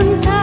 cantar.